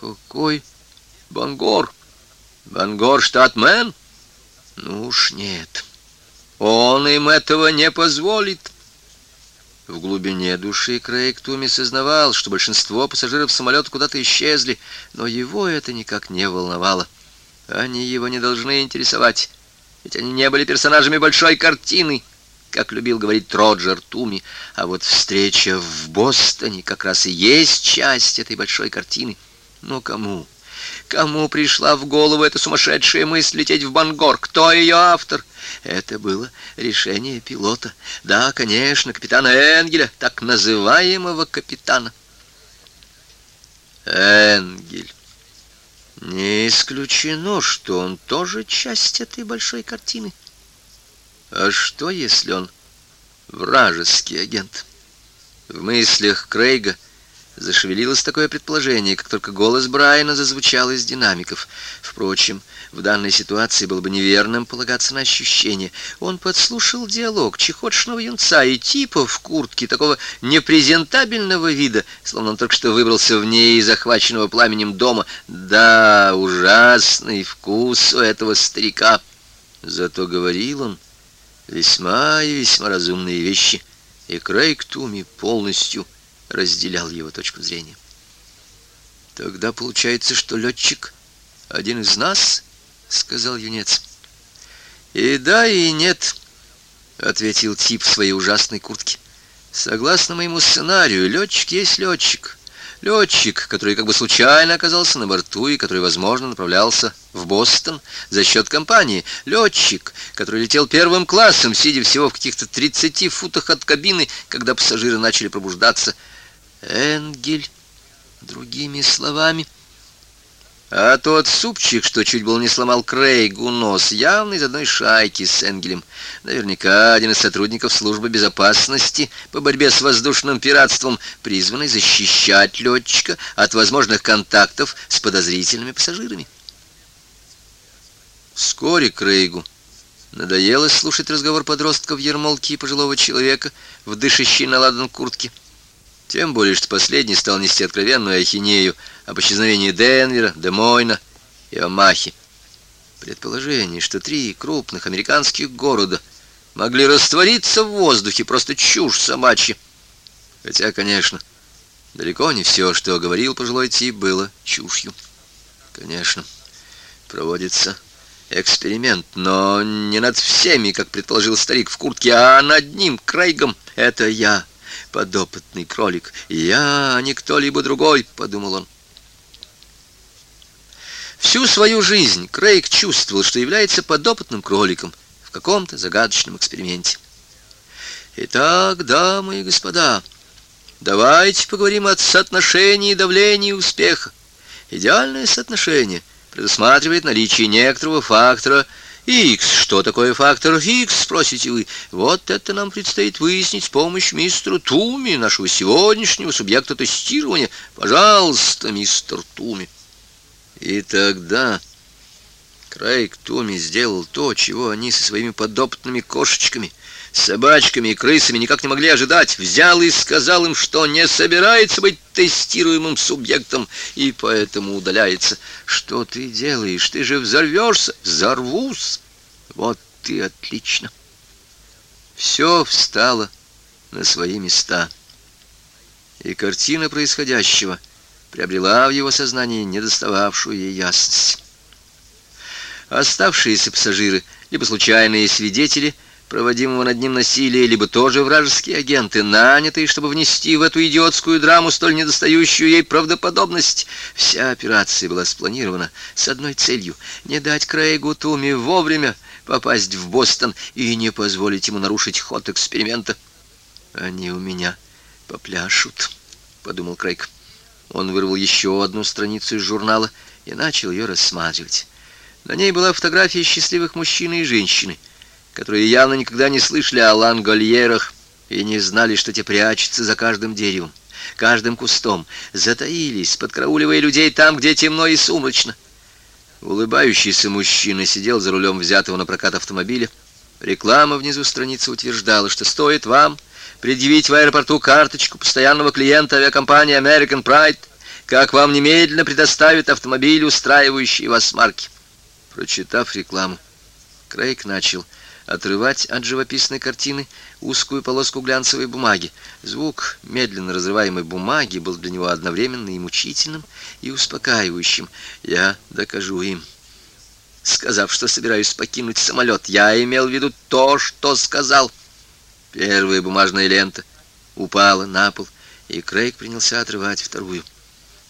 Какой Бангор? Бангор штат Мэн? Ну уж нет. Он им этого не позволит. В глубине души Крейг Туми сознавал, что большинство пассажиров самолета куда-то исчезли, но его это никак не волновало. Они его не должны интересовать, ведь они не были персонажами большой картины, как любил говорить Роджер Туми. А вот встреча в Бостоне как раз и есть часть этой большой картины. Но кому? Кому пришла в голову эта сумасшедшая мысль лететь в Бангор? Кто ее автор? Это было решение пилота. Да, конечно, капитана Энгеля, так называемого капитана. Энгель. Не исключено, что он тоже часть этой большой картины. А что, если он вражеский агент? В мыслях Крейга — Зашевелилось такое предположение, как только голос Брайана зазвучал из динамиков. Впрочем, в данной ситуации было бы неверным полагаться на ощущение. Он подслушал диалог чехотшного юнца и типа в куртке такого непрезентабельного вида, словно он только что выбрался в ней захваченного пламенем дома. Да, ужасный вкус у этого старика. Зато говорил он весьма и весьма разумные вещи, и Крейг Туми полностью разделял его точку зрения. Тогда получается, что летчик один из нас, сказал юнец. И да, и нет, ответил тип в своей ужасной куртке. Согласно моему сценарию, летчик есть летчик. Летчик, который как бы случайно оказался на борту и который, возможно, направлялся в Бостон за счет компании. Летчик, который летел первым классом, сидя всего в каких-то 30 футах от кабины, когда пассажиры начали пробуждаться. Энгель, другими словами. А тот супчик, что чуть было не сломал Крейгу нос, явно из одной шайки с Энгелем. Наверняка один из сотрудников службы безопасности по борьбе с воздушным пиратством, призванный защищать летчика от возможных контактов с подозрительными пассажирами. Вскоре Крейгу надоело слушать разговор подростков ермолки и пожилого человека в дышащей на куртке. Тем более, что последний стал нести откровенную ахинею об исчезновении Денвера, Демойна и Омахи. Предположение, что три крупных американских города могли раствориться в воздухе, просто чушь собачья. Хотя, конечно, далеко не все, что говорил пожилой тип, было чушью. Конечно, проводится эксперимент, но не над всеми, как предположил старик в куртке, а над ним, Крейгом. Это я подопытный кролик. Я, а не кто-либо другой, подумал он. Всю свою жизнь Крейг чувствовал, что является подопытным кроликом в каком-то загадочном эксперименте. Итак, дамы и господа, давайте поговорим о соотношении давления и успеха. Идеальное соотношение предусматривает наличие некоторого фактора – X. Что такое фактор X, спросите вы? Вот это нам предстоит выяснить с помощью мистера Туми, нашего сегодняшнего субъекта тестирования. Пожалуйста, мистер Туми. И тогда Крейг Туми сделал то, чего они со своими подопытными кошечками, собачками и крысами никак не могли ожидать. Взял и сказал им, что не собирается быть тестируемым субъектом, и поэтому удаляется. Что ты делаешь? Ты же взорвешься. Взорвусь. Вот ты отлично. Все встало на свои места. И картина происходящего приобрела в его сознании недостававшую ей ясность. Оставшиеся пассажиры, либо случайные свидетели – проводимого над ним насилия, либо тоже вражеские агенты, нанятые, чтобы внести в эту идиотскую драму столь недостающую ей правдоподобность. Вся операция была спланирована с одной целью — не дать Крейгу Туми вовремя попасть в Бостон и не позволить ему нарушить ход эксперимента. «Они у меня попляшут», — подумал Крейг. Он вырвал еще одну страницу из журнала и начал ее рассматривать. На ней была фотография счастливых мужчины и женщины — которые явно никогда не слышали о лангольерах и не знали, что те прячутся за каждым деревом, каждым кустом, затаились, подкрауливая людей там, где темно и сумрачно. Улыбающийся мужчина сидел за рулем взятого на прокат автомобиля. Реклама внизу страницы утверждала, что стоит вам предъявить в аэропорту карточку постоянного клиента авиакомпании American Pride, как вам немедленно предоставят автомобиль, устраивающий вас марки. Прочитав рекламу, Крейг начал отрывать от живописной картины узкую полоску глянцевой бумаги. Звук медленно разрываемой бумаги был для него одновременно и мучительным, и успокаивающим. «Я докажу им». Сказав, что собираюсь покинуть самолет, я имел в виду то, что сказал. Первая бумажная лента упала на пол, и Крейг принялся отрывать вторую.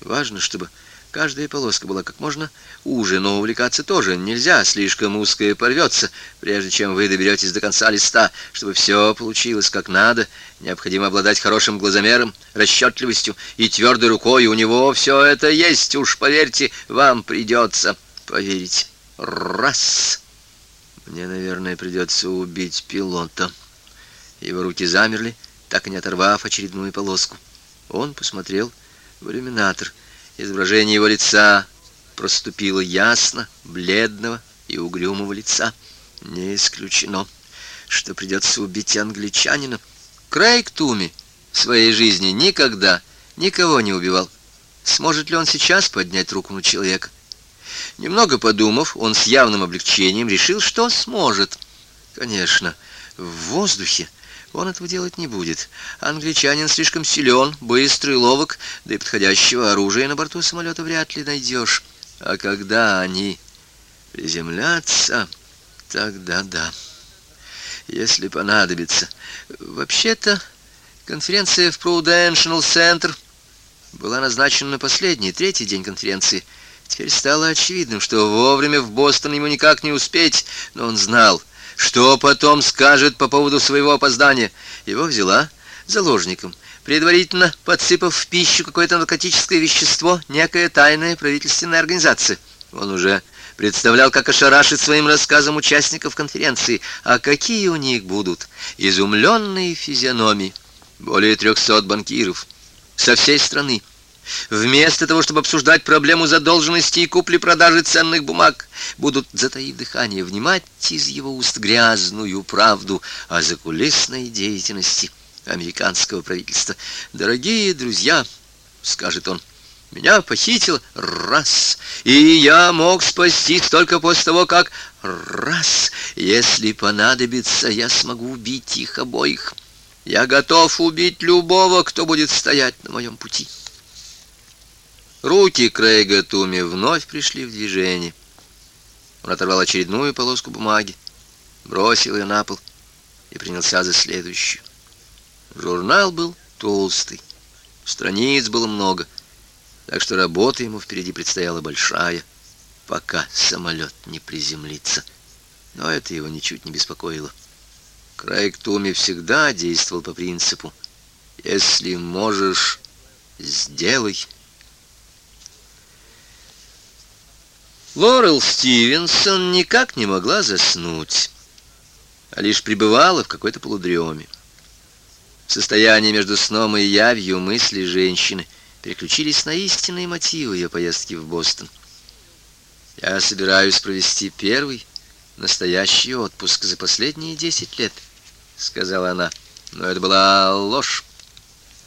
Важно, чтобы каждая полоска была как можно уже, но увлекаться тоже нельзя, слишком узкая порвется, прежде чем вы доберетесь до конца листа. Чтобы все получилось как надо, необходимо обладать хорошим глазомером, расчетливостью и твердой рукой. У него все это есть, уж поверьте, вам придется поверить. Раз! Мне, наверное, придется убить пилота. Его руки замерли, так и не оторвав очередную полоску. Он посмотрел в иллюминатор. Изображение его лица проступило ясно, бледного и угрюмого лица. Не исключено, что придется убить англичанина. Крейг Туми в своей жизни никогда никого не убивал. Сможет ли он сейчас поднять руку на человека? Немного подумав, он с явным облегчением решил, что сможет. Конечно, в воздухе он этого делать не будет. Англичанин слишком силен, быстрый, ловок, да и подходящего оружия на борту самолета вряд ли найдешь. А когда они приземлятся, тогда да. Если понадобится. Вообще-то, конференция в Prudential Center была назначена на последний, третий день конференции. Теперь стало очевидным, что вовремя в Бостон ему никак не успеть, но он знал, что потом скажет по поводу своего опоздания? Его взяла заложником, предварительно подсыпав в пищу какое-то наркотическое вещество, некая тайная правительственная организация. Он уже представлял, как ошарашит своим рассказом участников конференции, а какие у них будут изумленные физиономии. Более трехсот банкиров со всей страны Вместо того, чтобы обсуждать проблему задолженности и купли-продажи ценных бумаг, будут, затаив дыхание, внимать из его уст грязную правду о закулисной деятельности американского правительства. «Дорогие друзья», — скажет он, — «меня похитил раз, и я мог спастись только после того, как раз, если понадобится, я смогу убить их обоих. Я готов убить любого, кто будет стоять на моем пути». Руки Крейга Туми вновь пришли в движение. Он оторвал очередную полоску бумаги, бросил ее на пол и принялся за следующую. Журнал был толстый, страниц было много, так что работа ему впереди предстояла большая, пока самолет не приземлится. Но это его ничуть не беспокоило. Крейг Туми всегда действовал по принципу «Если можешь, сделай». Лорел Стивенсон никак не могла заснуть, а лишь пребывала в какой-то полудреме. В состоянии между сном и явью мысли женщины переключились на истинные мотивы ее поездки в Бостон. «Я собираюсь провести первый настоящий отпуск за последние десять лет», — сказала она. Но это была ложь.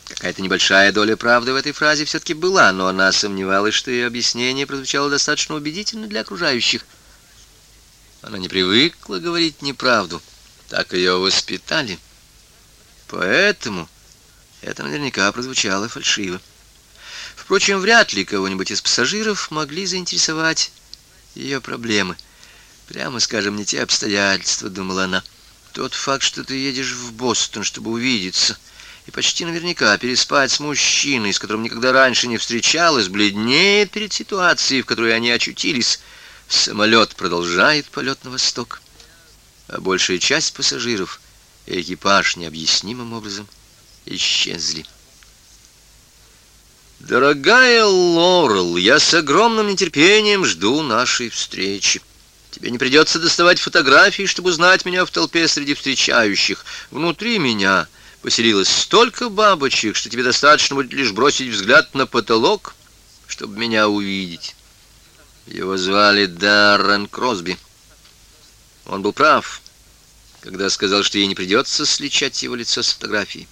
Какая-то небольшая доля правды в этой фразе все-таки была, но она сомневалась, что ее объяснение прозвучало достаточно убедительно для окружающих. Она не привыкла говорить неправду, так ее воспитали. Поэтому это наверняка прозвучало фальшиво. Впрочем, вряд ли кого-нибудь из пассажиров могли заинтересовать ее проблемы. Прямо скажем, не те обстоятельства, думала она. Тот факт, что ты едешь в Бостон, чтобы увидеться — и почти наверняка переспать с мужчиной, с которым никогда раньше не встречалась, бледнеет перед ситуацией, в которой они очутились. Самолет продолжает полет на восток, а большая часть пассажиров и экипаж необъяснимым образом исчезли. «Дорогая Лорел, я с огромным нетерпением жду нашей встречи. Тебе не придется доставать фотографии, чтобы узнать меня в толпе среди встречающих. Внутри меня...» поселилось столько бабочек, что тебе достаточно будет лишь бросить взгляд на потолок, чтобы меня увидеть. Его звали Даррен Кросби. Он был прав, когда сказал, что ей не придется сличать его лицо с фотографией.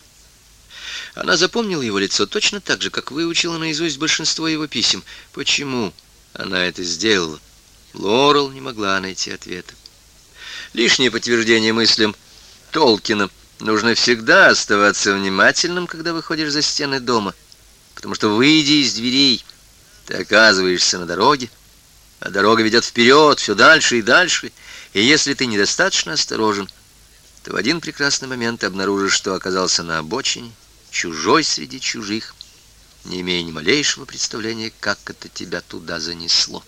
Она запомнила его лицо точно так же, как выучила наизусть большинство его писем. Почему она это сделала? Лорел не могла найти ответа. Лишнее подтверждение мыслям Толкина. Нужно всегда оставаться внимательным, когда выходишь за стены дома, потому что, выйдя из дверей, ты оказываешься на дороге, а дорога ведет вперед, все дальше и дальше, и если ты недостаточно осторожен, то в один прекрасный момент обнаружишь, что оказался на обочине, чужой среди чужих, не имея ни малейшего представления, как это тебя туда занесло.